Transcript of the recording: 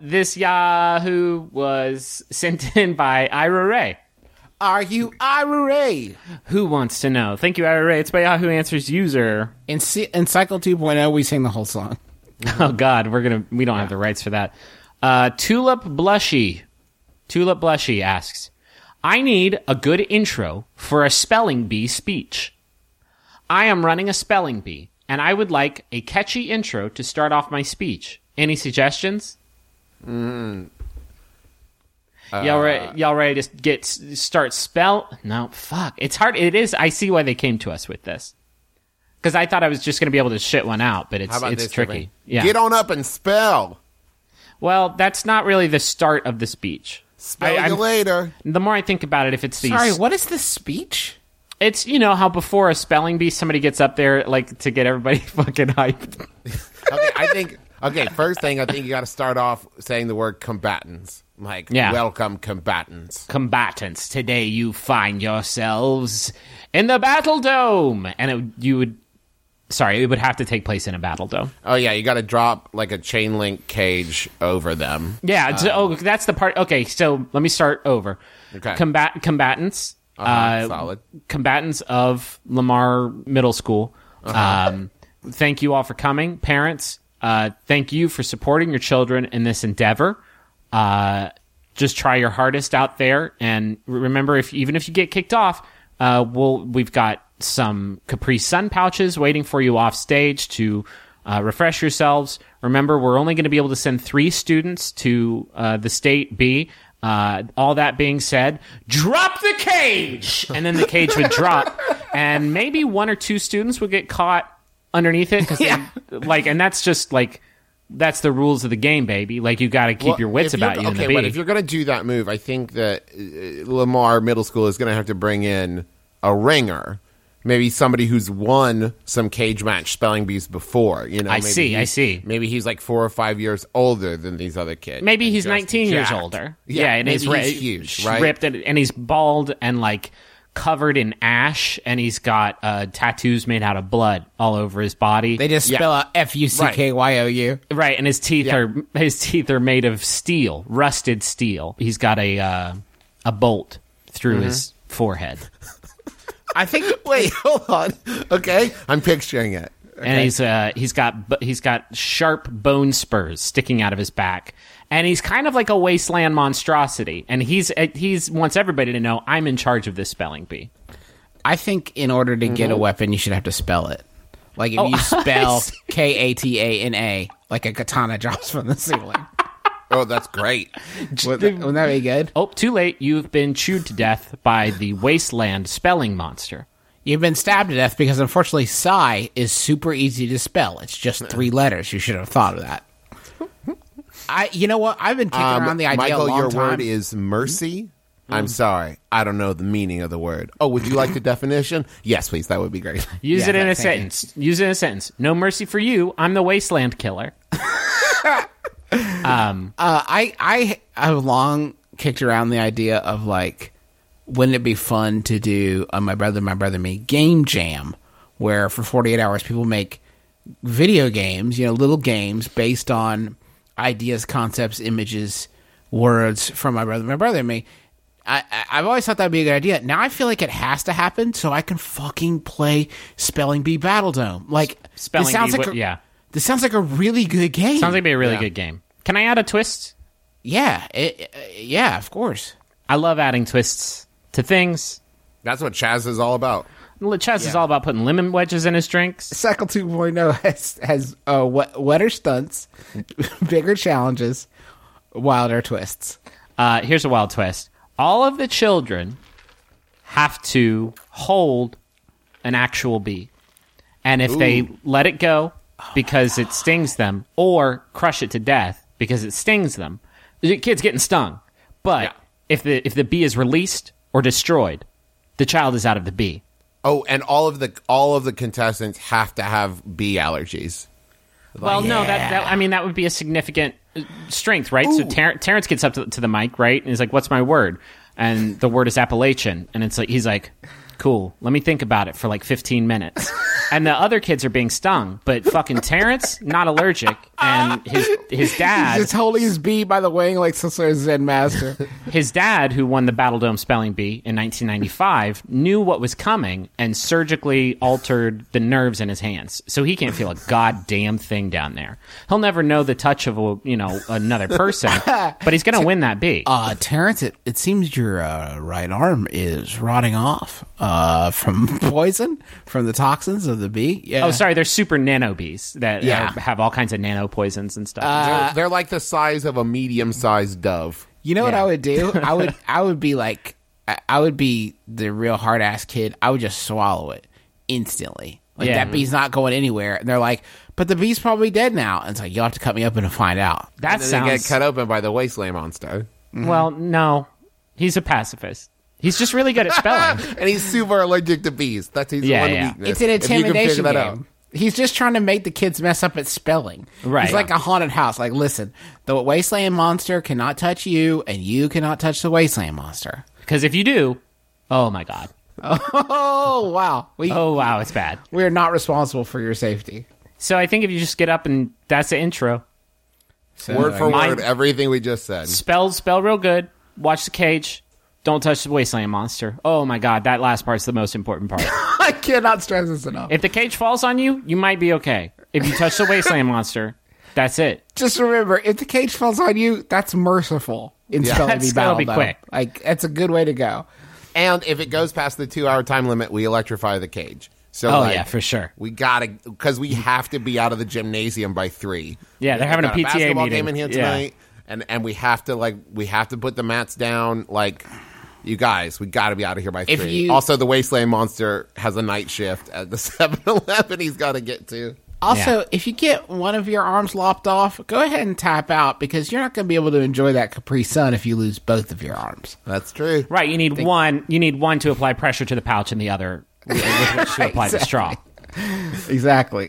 This Yahoo was sent in by Ira Ray. Are you Ira Ray? Who wants to know? Thank you, Ira Ray. It's by Yahoo Answers user. In, C- in Cycle 2.0, we sing the whole song. Oh God, we're gonna we don't have the rights for that. Uh, Tulip Blushy, Tulip Blushy asks, I need a good intro for a spelling bee speech. I am running a spelling bee, and I would like a catchy intro to start off my speech. Any suggestions? Mm-hmm. y'all ready? Uh, y'all ready to get start spell? No, fuck. It's hard. It is. I see why they came to us with this. Because I thought I was just going to be able to shit one out, but it's How about it's this, tricky. Irving? Yeah. Get on up and spell. Well, that's not really the start of the speech. Spell I- you I'm- later. The more I think about it, if it's these, Sorry, what is this speech? it's you know how before a spelling bee, somebody gets up there like to get everybody fucking hyped. Okay, I think. Okay, first thing I think you got to start off saying the word combatants. Like, Yeah. welcome combatants. Combatants, today you find yourselves in the battle dome, and it, you would. Sorry, it would have to take place in a battle dome. Oh yeah, you got to drop like a chain link cage over them. Yeah. so- oh, that's the part. Okay, so let me start over. Okay. Combat combatants. Uh-huh, uh, solid. combatants of Lamar Middle School. Uh-huh. Um, thank you all for coming, parents. Uh, thank you for supporting your children in this endeavor. Uh, just try your hardest out there, and remember, if even if you get kicked off, uh, we'll we've got some Capri Sun pouches waiting for you off stage to uh, refresh yourselves. Remember, we're only going to be able to send three students to uh, the state bee. Uh, all that being said, drop the cage, and then the cage would drop, and maybe one or two students would get caught underneath it because, like, and that's just like that's the rules of the game, baby. Like, you got to keep Well, your wits about you Okay, but if you're going to do that move, I think that uh, Lamar Middle School is going to have to bring in a ringer. Maybe somebody who's won some cage match spelling bees before. You know, I maybe see, I see. Maybe he's like four or five years older than these other kids. Maybe he's just 19 years older. Yeah, and maybe he's, he's huge, right? ripped, and, and he's bald and like covered in ash, and he's got uh, tattoos made out of blood all over his body. They just Yeah. spell out F U C K Y O U. right, and his teeth Yeah. are his teeth are made of steel, rusted steel. He's got a uh, a bolt through his Mm-hmm. forehead, I think. Wait, hold on. Okay, I'm picturing it. And he's uh, he's got he's got sharp bone spurs sticking out of his back. And he's kind of like a wasteland monstrosity, and he's uh, he's wants everybody to know I'm in charge of this spelling bee. I think in order to get a weapon, you should have to spell it. Like if Oh, you spell. K A T A N A, like a katana drops from the ceiling. Oh, that's great. Would that, wouldn't that be good? Oh, too late. You've been chewed to death by the wasteland spelling monster. You've been stabbed to death because unfortunately, sai is super easy to spell. It's just three letters. You should have thought of that. I, you know what? I've been kicking Um, around the idea Michael, a long your time. word is mercy. I'm sorry, I don't know the meaning of the word. Oh, would you like the definition? Yes, please. That would be great. Use Yeah, it in a thank you. sentence. Use it in a sentence. No mercy for you. I'm the wasteland killer. um, Uh, I I have long kicked around the idea of like, wouldn't it be fun to do a my brother, my brother, me game jam, where for forty eight hours people make video games, you know, little games based on ideas, concepts, images, words from my brother, my brother, and me. I, I- I've always thought that'd be a good idea. Now I feel like it has to happen so I can fucking play Spelling Bee Battle Dome. Like Spelling this sounds Bee like a, yeah. this sounds like a really good game. Sounds like it'd be a really Yeah. good game. Can I add a twist? Yeah, it, uh, yeah, of course. I love adding twists to things. That's what Chaz is all about. Chess is all about putting lemon wedges in his drinks. Cycle 2.0 has has uh, wet, wetter stunts, bigger challenges, wilder twists. Uh, here's a wild twist. All of the children have to hold an actual bee. And if they let it go because it stings them or crush it to death because it stings them, the kid's getting stung. But Yeah. if the if the bee is released or destroyed, the child is out of the bee. Oh, and all of the all of the contestants have to have bee allergies. Well, no, that, that I mean that would be a significant uh, strength, right? So Ter- Terrence gets up to, to the mic, right, and he's like, "What's my word?" And the word is Appalachian, and it's like he's like, Cool. Let me think about it for like 15 minutes. and the other kids are being stung, but fucking Terrence not allergic, and his his dad Just holding his bee by the wing like some sort of Zen master. his dad, who won the Battle Dome Spelling Bee in 1995, knew what was coming and surgically altered the nerves in his hands, so he can't feel a goddamn thing down there. He'll never know the touch of a you know another person, but he's gonna win that bee. Uh, Terrence, it, it seems your uh, right arm is rotting off uh, Uh, from poison, from the toxins of the bee. Yeah. Oh, sorry. They're super nano bees that Yeah. are- have all kinds of nano poisons and stuff. they're, uh, they're like the size of a medium-sized dove. You know what I would do? I would I would be like I, I would be the real hard ass kid. I would just swallow it instantly. Like Yeah. that bee's not going anywhere. And they're like, but the bee's probably dead now. And it's like you'll have to cut me open to find out. that And then they get cut open by the wasteland monster, well. No, he's a pacifist. He's just really good at spelling. and he's super allergic to bees. That's his Yeah, one yeah. weakness. It's an If you can figure intimidation that game. out. He's just trying to make the kids mess up at spelling. Right. It's like a haunted house. Like, listen, the wasteland monster cannot touch you, and you cannot touch the wasteland monster. Because if you do, oh my god. Oh wow, we Oh wow, it's bad. we are not responsible for your safety. So I think if you just get up and that's the intro. So, Word for Mine- word, everything we just said. Spell spell real good. Watch the cage. Don't touch the wasteland monster. Oh my god, that last part's the most important part. I cannot stress this enough. if the cage falls on you, you might be okay. If you touch the wasteland monster, that's it. Just remember, if the cage falls on you, that's merciful in spelling That's bee battle. be though. quick. Like that's a good way to go. And if it goes past the two-hour time limit, we electrify the cage. So, Oh like, yeah, for sure. we gotta because we have to be out of the gymnasium by three. Yeah, they're having a We've got PTA basketball meeting. game in here Yeah. tonight, and and we have to like we have to put the mats down. Like, you guys, we got to be out of here by If three. you- also, the wasteland monster has a night shift at the 7-Eleven He's got to get to. Also, Yeah. if you get one of your arms lopped off, go ahead and tap out because you're not going to be able to enjoy that Capri Sun if you lose both of your arms. That's true. Right, you need one. You need one to apply pressure to the pouch, and the other with which to apply the straw. Exactly.